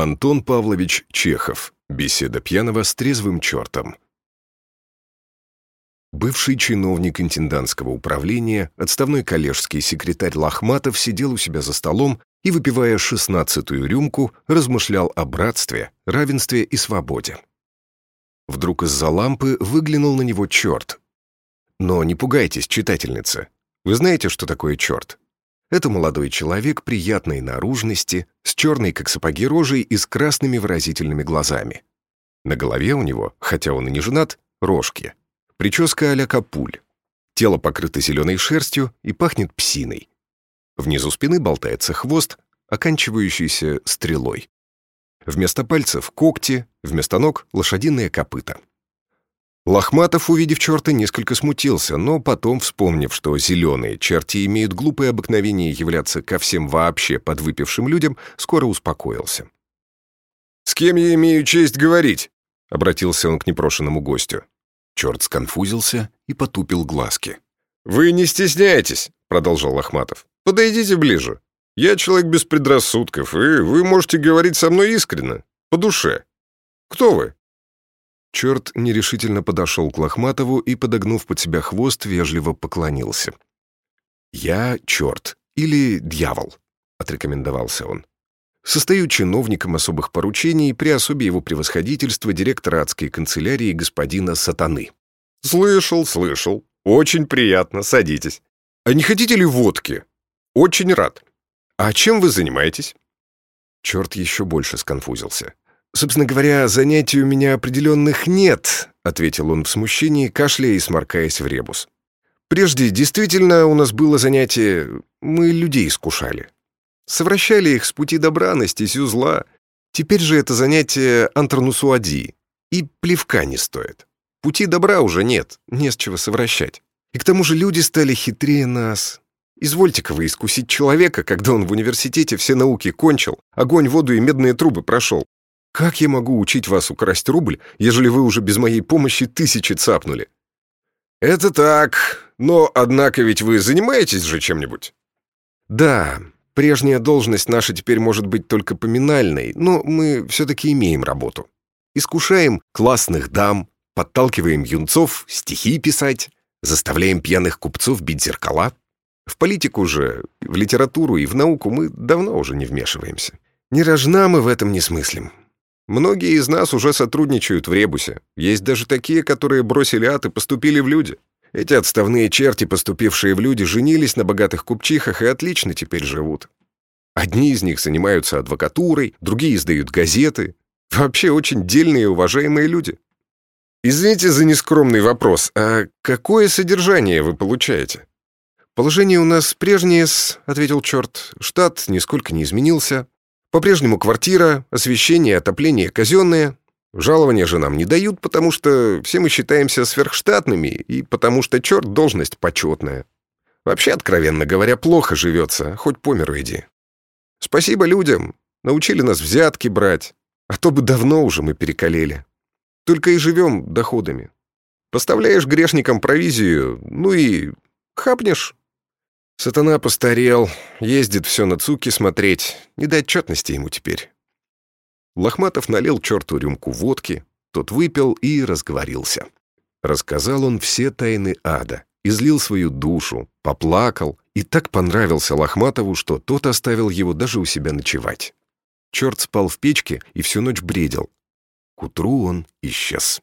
Антон Павлович Чехов. Беседа пьяного с трезвым чертом. Бывший чиновник интендантского управления, отставной коллежский секретарь Лохматов сидел у себя за столом и, выпивая шестнадцатую рюмку, размышлял о братстве, равенстве и свободе. Вдруг из-за лампы выглянул на него черт. Но не пугайтесь, читательница. Вы знаете, что такое черт? Это молодой человек приятной наружности, с черной, как сапоги, рожей и с красными выразительными глазами. На голове у него, хотя он и не женат, рожки. Прическа а-ля капуль. Тело покрыто зеленой шерстью и пахнет псиной. Внизу спины болтается хвост, оканчивающийся стрелой. Вместо пальцев — когти, вместо ног — лошадиные копыта. Лохматов, увидев черта, несколько смутился, но потом, вспомнив, что зеленые черти имеют глупое обыкновение являться ко всем вообще подвыпившим людям, скоро успокоился. «С кем я имею честь говорить?» — обратился он к непрошенному гостю. Черт сконфузился и потупил глазки. «Вы не стесняйтесь», — продолжал Лохматов. «Подойдите ближе. Я человек без предрассудков, и вы можете говорить со мной искренне, по душе. Кто вы?» Черт нерешительно подошел к Лохматову и, подогнув под себя хвост, вежливо поклонился. «Я черт или дьявол», — отрекомендовался он. «Состою чиновником особых поручений при особе его превосходительства директора адской канцелярии господина Сатаны». «Слышал, слышал. Очень приятно. Садитесь. А не хотите ли водки? Очень рад. А чем вы занимаетесь?» Черт еще больше сконфузился. «Собственно говоря, занятий у меня определенных нет», — ответил он в смущении, кашляя и сморкаясь в ребус. «Прежде действительно у нас было занятие... Мы людей искушали. Совращали их с пути добра на стезю. Теперь же это занятие антронусуади. И плевка не стоит. Пути добра уже нет, не с чего совращать. И к тому же люди стали хитрее нас. Извольте-ка вы искусить человека, когда он в университете все науки кончил, огонь, воду и медные трубы прошел, как я могу учить вас украсть рубль, ежели вы уже без моей помощи тысячи цапнули?» «Это так, но, однако, ведь вы занимаетесь же чем-нибудь?» «Да, прежняя должность наша теперь может быть только поминальной, но мы все-таки имеем работу. Искушаем классных дам, подталкиваем юнцов стихи писать, заставляем пьяных купцов бить зеркала. В политику же, в литературу и в науку мы давно уже не вмешиваемся. Не рожна мы в этом не смыслим. Многие из нас уже сотрудничают в Ребусе. Есть даже такие, которые бросили ад и поступили в люди. Эти отставные черти, поступившие в люди, женились на богатых купчихах и отлично теперь живут. Одни из них занимаются адвокатурой, другие издают газеты. Вообще очень дельные и уважаемые люди. Извините за нескромный вопрос, а какое содержание вы получаете? Положение у нас прежнее, ответил черт. Штат нисколько не изменился. По-прежнему квартира, освещение, отопление казенные. Жалования же нам не дают, потому что все мы считаемся сверхштатными и потому что черт должность почетная. Вообще, откровенно говоря, плохо живется, хоть по миру иди. Спасибо людям, научили нас взятки брать, а то бы давно уже мы перекалели. Только и живем доходами. Поставляешь грешникам провизию, ну и хапнешь, Сатана постарел, ездит все на цуки смотреть, не до отчетности ему теперь. Лохматов налил черту рюмку водки, тот выпил и разговорился. Рассказал он все тайны ада, излил свою душу, поплакал и так понравился Лохматову, что тот оставил его даже у себя ночевать. Черт спал в печке и всю ночь бредил. К утру он исчез.